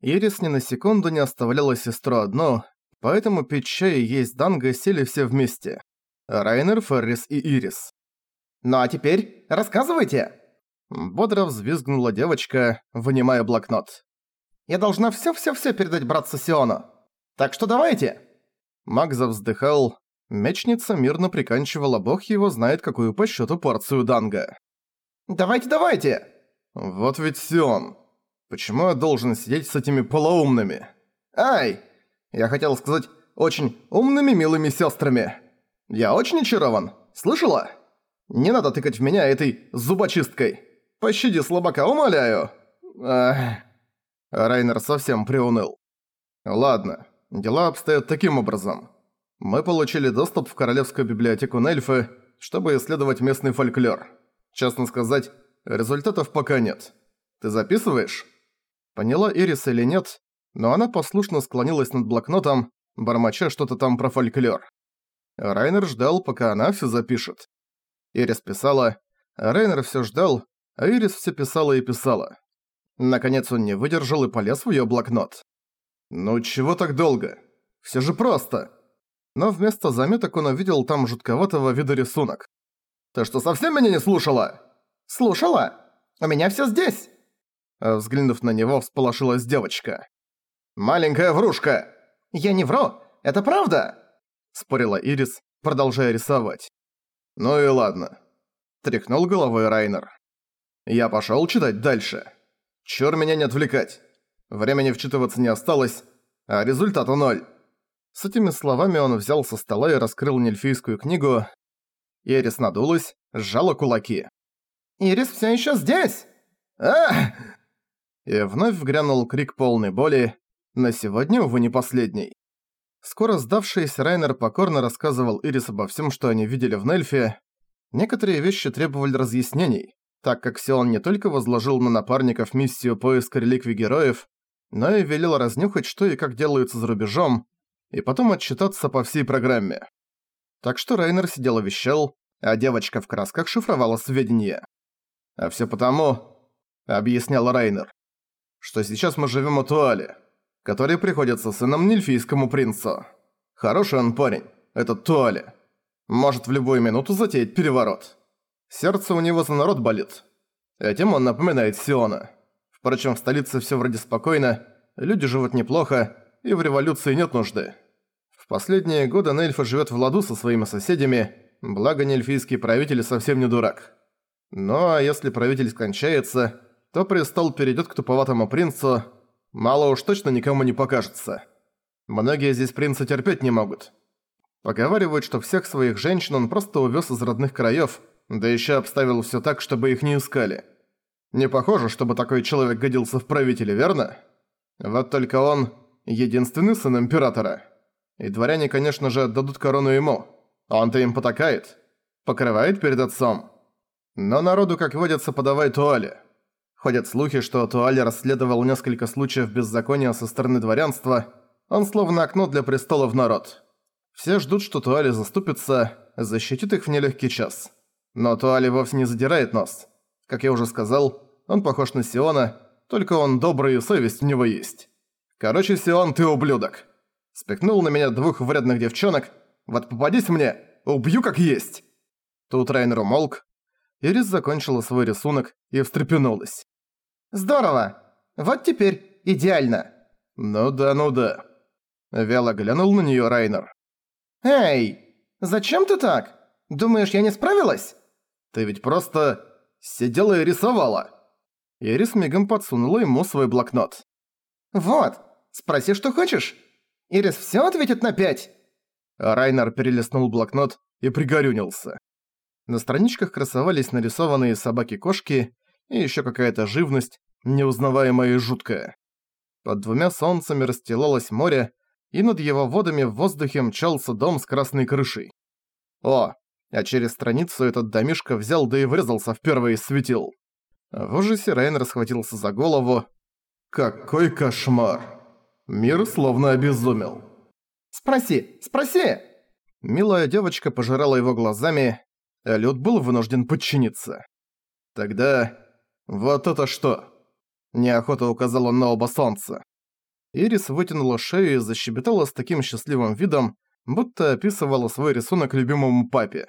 Ирис ни на секунду не оставляла сестру одну, поэтому пить чай и есть данго сели все вместе. Райнер, Феррис и Ирис. «Ну а теперь рассказывайте!» Бодро взвизгнула девочка, вынимая блокнот. «Я должна всё-всё-всё передать братцу Сиону. Так что давайте!» Макза вздыхал. Мечница мирно приканчивала бог его знает какую по счету порцию данга. «Давайте, давайте!» «Вот ведь Сион. Почему я должен сидеть с этими полоумными?» «Ай! Я хотел сказать, очень умными милыми сестрами. Я очень очарован. Слышала? Не надо тыкать в меня этой зубочисткой. Пощади слабака, умоляю!» Ах. Райнер совсем приуныл. «Ладно, дела обстоят таким образом. Мы получили доступ в Королевскую библиотеку Нельфы, чтобы исследовать местный фольклор. Честно сказать, результатов пока нет. Ты записываешь?» Поняла Ирис или нет, но она послушно склонилась над блокнотом, бормоча что-то там про фольклор. Райнер ждал, пока она все запишет. Ирис писала, а Райнер все ждал, а Ирис все писала и писала. Наконец он не выдержал и полез в её блокнот. «Ну чего так долго? Все же просто!» Но вместо заметок он увидел там жутковатого вида рисунок. «Ты что, совсем меня не слушала?» «Слушала? У меня всё здесь!» А Взглянув на него, всполошилась девочка. «Маленькая врушка!» «Я не вру, это правда!» Спорила Ирис, продолжая рисовать. «Ну и ладно». Тряхнул головой Райнер. «Я пошёл читать дальше. Чёр меня не отвлекать. Времени вчитываться не осталось, а результата ноль». С этими словами он взял со стола и раскрыл нельфийскую книгу. Ирис надулась, сжала кулаки. «Ирис всё ещё здесь!» «Ах!» И вновь вгрянул крик полной боли. На сегодня, увы, не последний. Скоро сдавшийся Райнер покорно рассказывал Ирис обо всем, что они видели в Нельфе. Некоторые вещи требовали разъяснений, так как Сион не только возложил на напарников миссию поиска реликвий героев, но и велел разнюхать, что и как делается за рубежом, и потом отчитаться по всей программе. Так что Райнер сидел и вещал, а девочка в красках шифровала сведения. «А всё потому», — объяснял Райнер, что сейчас мы живем у Туали, который приходится сыном Нильфийскому принцу. Хороший он парень, этот Туали. Может в любую минуту затеять переворот. Сердце у него за народ болит. Этим он напоминает Сиона. Впрочем, в столице все вроде спокойно, люди живут неплохо, и в революции нет нужды. В последние годы Нельфа живет в ладу со своими соседями, благо нельфийский правитель совсем не дурак. Ну а если правитель скончается, то престол перейдет к туповатому принцу, мало уж точно никому не покажется. Многие здесь принца терпеть не могут. Поговаривают, что всех своих женщин он просто увез из родных краев, да еще обставил все так, чтобы их не искали. Не похоже, чтобы такой человек годился в правителе, верно? Вот только он – единственный сын императора. И дворяне, конечно же, отдадут корону ему. Он-то им потакает. Покрывает перед отцом. Но народу, как водится, подавай туале. Ходят слухи, что Туаль расследовал несколько случаев беззакония со стороны дворянства. Он словно окно для престола в народ. Все ждут, что Туали заступится, защитит их в нелегкий час. Но Туали вовсе не задирает нос. Как я уже сказал, он похож на Сиона, только он добрый и совесть у него есть. Короче, Сион, ты ублюдок. Спекнул на меня двух вредных девчонок. Вот попадись мне, убью как есть. Тут Райнер умолк. Ирис закончила свой рисунок и встрепенулась. Здорово! Вот теперь идеально!» «Ну да, ну да». Вяло глянул на неё Райнер. «Эй, зачем ты так? Думаешь, я не справилась?» «Ты ведь просто сидела и рисовала». Ирис мигом подсунула ему свой блокнот. «Вот, спроси, что хочешь. Ирис всё ответит на пять». Райнер перелистнул блокнот и пригорюнился. На страничках красовались нарисованные собаки-кошки и ещё какая-то живность, неузнаваемая и жуткая. Под двумя солнцами расстилалось море, и над его водами в воздухе мчался дом с красной крышей. О, а через страницу этот домишко взял да и врезался в первый светил. В ужасе Рейн расхватился за голову. «Какой кошмар! Мир словно обезумел!» «Спроси, спроси!» Милая девочка пожирала его глазами, а Люд был вынужден подчиниться. Тогда «Вот это что?» Неохота указал он на оба солнца. Ирис вытянула шею и защебетала с таким счастливым видом, будто описывала свой рисунок любимому папе.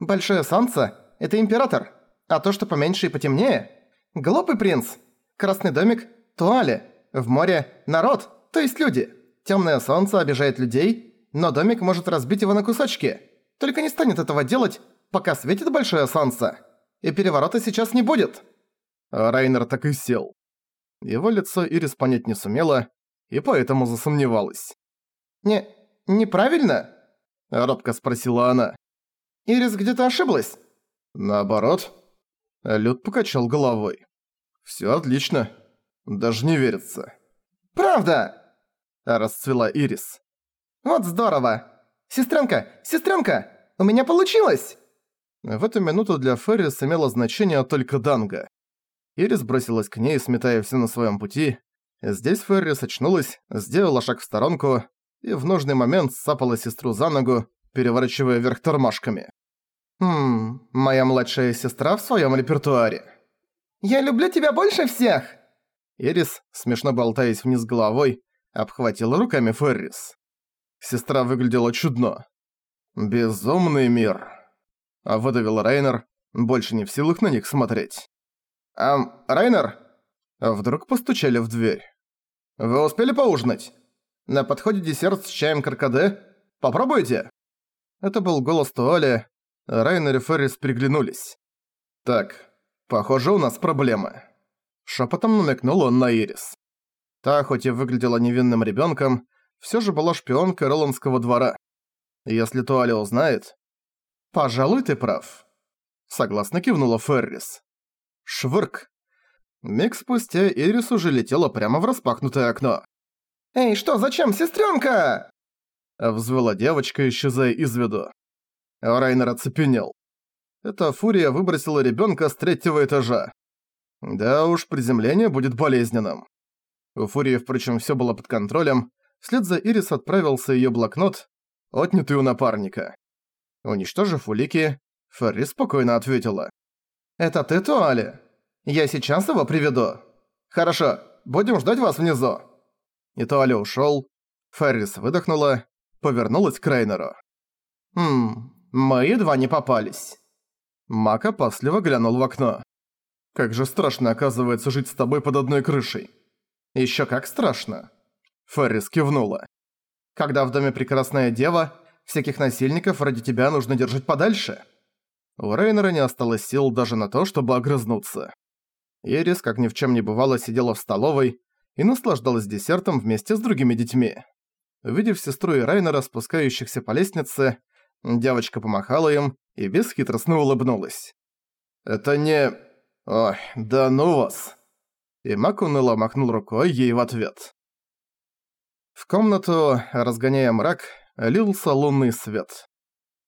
«Большое солнце — это император, а то, что поменьше и потемнее — глупый принц. Красный домик — туале, в море — народ, то есть люди. Темное солнце обижает людей, но домик может разбить его на кусочки. Только не станет этого делать, пока светит большое солнце. И переворота сейчас не будет». А Райнер так и сел. Его лицо Ирис понять не сумела, и поэтому засомневалась. «Не... неправильно?» – робко спросила она. «Ирис где-то ошиблась?» «Наоборот». Люд покачал головой. «Всё отлично. Даже не верится». «Правда!» – расцвела Ирис. «Вот здорово! Сестренка, сестренка, у меня получилось!» В эту минуту для Феррис имело значение только Данга. Ирис бросилась к ней, сметая все на своем пути. Здесь Феррис очнулась, сделала шаг в сторонку и в нужный момент сапала сестру за ногу, переворачивая вверх тормашками. «Хм, моя младшая сестра в своем репертуаре. Я люблю тебя больше всех!» Ирис, смешно болтаясь вниз головой, обхватила руками Феррис. Сестра выглядела чудно. «Безумный мир!» А выдавил Рейнер, больше не в силах на них смотреть. «Ам, Райнер?» Вдруг постучали в дверь. «Вы успели поужинать? На подходе десерт с чаем каркаде? Попробуйте!» Это был голос Туали. Райнер и Феррис приглянулись. «Так, похоже, у нас проблемы». Шепотом намекнул он на Ирис. Та, хоть и выглядела невинным ребенком, все же была шпионкой Роландского двора. Если Туали узнает... «Пожалуй, ты прав», — согласно кивнула Феррис. Швырк. Миг спустя Ирис уже летела прямо в распахнутое окно. «Эй, что, зачем, сестренка? Взвыла девочка, исчезая из виду. Райнер оцепенел. Эта фурия выбросила ребенка с третьего этажа. Да уж, приземление будет болезненным. У фурии, впрочем, все было под контролем. Вслед за Ирис отправился ее блокнот, отнятый у напарника. Уничтожив улики, Ферри спокойно ответила. «Это ты, Туали? Я сейчас его приведу. Хорошо, будем ждать вас внизу». И Туали ушёл. Феррис выдохнула, повернулась к Рейнеру. «Хм, мы едва не попались». Мак опасливо глянул в окно. «Как же страшно, оказывается, жить с тобой под одной крышей». «Ещё как страшно». Феррис кивнула. «Когда в доме прекрасная дева, всяких насильников ради тебя нужно держать подальше». У Рейнера не осталось сил даже на то, чтобы огрызнуться. Ирис, как ни в чем не бывало, сидела в столовой и наслаждалась десертом вместе с другими детьми. Увидев сестру и Рейнера, спускающихся по лестнице, девочка помахала им и бесхитростно улыбнулась. «Это не... Ой, да ну вас!» И Мак махнул рукой ей в ответ. В комнату, разгоняя мрак, лился лунный свет.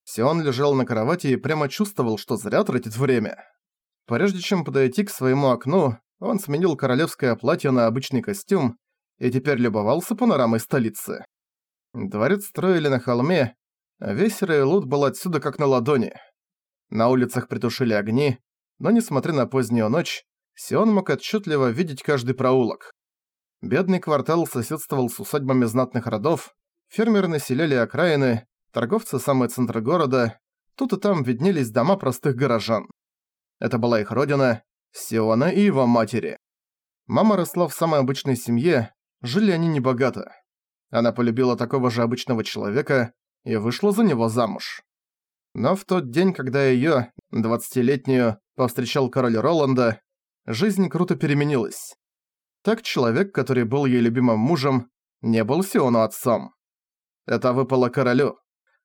Сион лежал на кровати и прямо чувствовал, что зря тратит время. Прежде чем подойти к своему окну, он сменил королевское платье на обычный костюм и теперь любовался панорамой столицы. Дворец строили на холме, а весь Рейлут был отсюда как на ладони. На улицах притушили огни, но несмотря на позднюю ночь, Сион мог отчетливо видеть каждый проулок. Бедный квартал соседствовал с усадьбами знатных родов, фермеры населяли окраины, торговцы самый центр города, тут и там виднелись дома простых горожан. Это была их родина, Сиона и его матери. Мама росла в самой обычной семье, жили они небогато. Она полюбила такого же обычного человека и вышла за него замуж. Но в тот день, когда её, двадцатилетнюю, повстречал король Роланда, жизнь круто переменилась. Так человек, который был ей любимым мужем, не был Сиону отцом. Это выпало королю.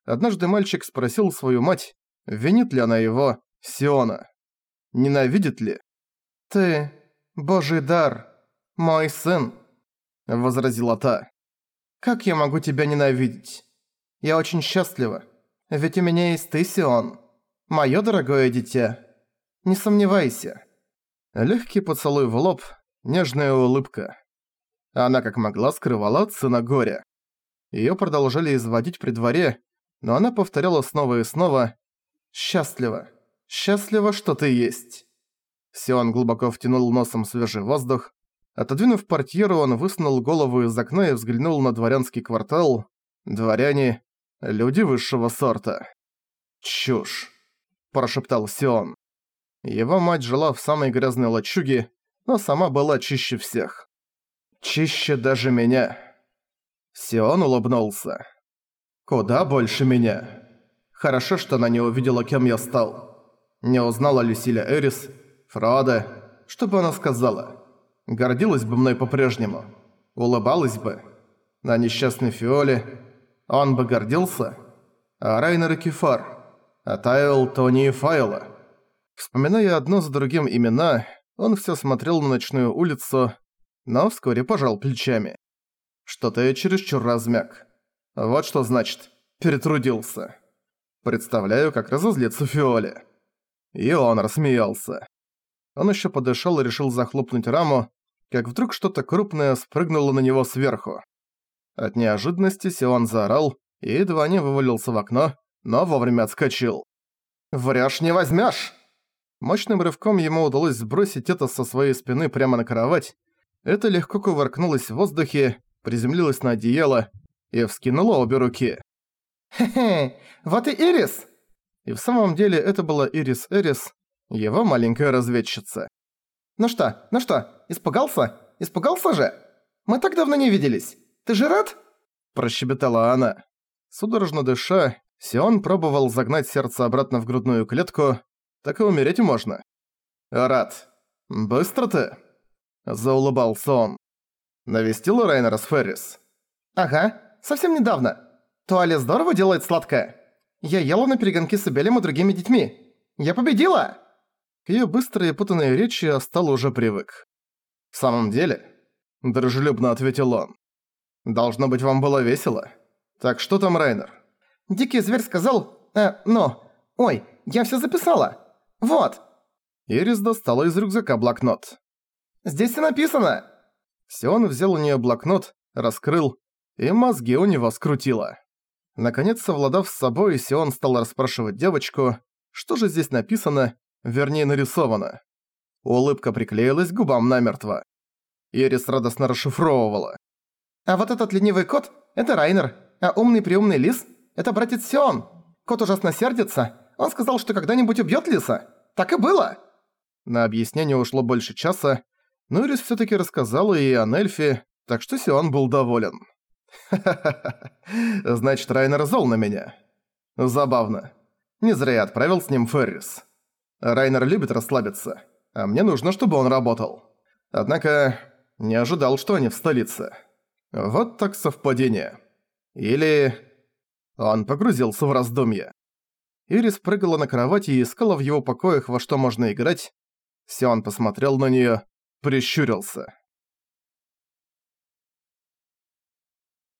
Однажды мальчик спросил свою мать, винит ли она его, Сиона. Ненавидит ли? «Ты, божий дар, мой сын», — возразила та. «Как я могу тебя ненавидеть? Я очень счастлива, ведь у меня есть ты, Сион, моё дорогое дитя. Не сомневайся». Легкий поцелуй в лоб, нежная улыбка. Она как могла скрывала от сына горя. Её продолжали изводить при дворе, но она повторяла снова и снова «Счастливо! Счастливо, что ты есть!» Сион глубоко втянул носом свежий воздух, Отодвинув портьеру, он высунул голову из окна и взглянул на дворянский квартал. Дворяне — люди высшего сорта. «Чушь», — прошептал Сион. Его мать жила в самой грязной лачуге, но сама была чище всех. Чище даже меня. Сион улыбнулся. Куда больше меня. Хорошо, что она не увидела, кем я стал. Не узнала Люсиля Эрис, Фрода. Что бы она сказала? Гордилась бы мной по-прежнему. Улыбалась бы. На несчастной Фиоле. Он бы гордился. А Райнер и Кефар. А Тайл, Тони и Файла. Вспоминая одно за другим имена, он все смотрел на ночную улицу, но вскоре пожал плечами. Что-то я чересчур размяк. Вот что значит «перетрудился». Представляю, как разозлится Фиоле. И он рассмеялся. Он еще подышал и решил захлопнуть раму, как вдруг что-то крупное спрыгнуло на него сверху. От неожиданности Сион заорал и едва не вывалился в окно, но вовремя отскочил. «Врёшь не возьмёшь!» Мощным рывком ему удалось сбросить это со своей спины прямо на кровать. Это легко кувыркнулось в воздухе, приземлилось на одеяло и вскинуло обе руки. «Хе-хе, вот и Ирис!» И в самом деле это была Ирис Эрис, его маленькая разведчица. «Ну что, ну что, испугался? Испугался же? Мы так давно не виделись. Ты же рад?» Прощебетала она. Судорожно дыша, Сион пробовал загнать сердце обратно в грудную клетку, так и умереть можно. «Рад. Быстро ты?» Заулыбался он. Навестила Райнера с Феррис? «Ага, совсем недавно. Туалет здорово делает сладкое. Я ела на перегонки с Эбелем и другими детьми. Я победила!» К её быстрой и путанной речи я стал уже привык. «В самом деле?» – дружелюбно ответил он. «Должно быть, вам было весело. Так что там Райнер?» «Дикий зверь сказал... Э, но... Ой, я всё записала. Вот!» Ирис достала из рюкзака блокнот. «Здесь и написано!» Сион взял у неё блокнот, раскрыл, и мозги у него скрутило. Наконец, совладав с собой, Сион стал расспрашивать девочку, что же здесь написано, вернее нарисовано. Улыбка приклеилась к губам намертво. Ирис радостно расшифровывала. «А вот этот ленивый кот – это Райнер, а умный-приумный лис – это братец Сион. Кот ужасно сердится, он сказал, что когда-нибудь убьёт лиса. Так и было!» На объяснение ушло больше часа, но Ирис всё-таки рассказала ей о Нельфе, так что Сион был доволен. «Ха-ха-ха, значит, Райнер зол на меня. Забавно. Не зря я отправил с ним Феррис. Райнер любит расслабиться, а мне нужно, чтобы он работал. Однако, не ожидал, что они в столице. Вот так совпадение. Или... Он погрузился в раздумье. Ирис прыгала на кровати и искала в его покоях, во что можно играть. Сион посмотрел на неё, прищурился.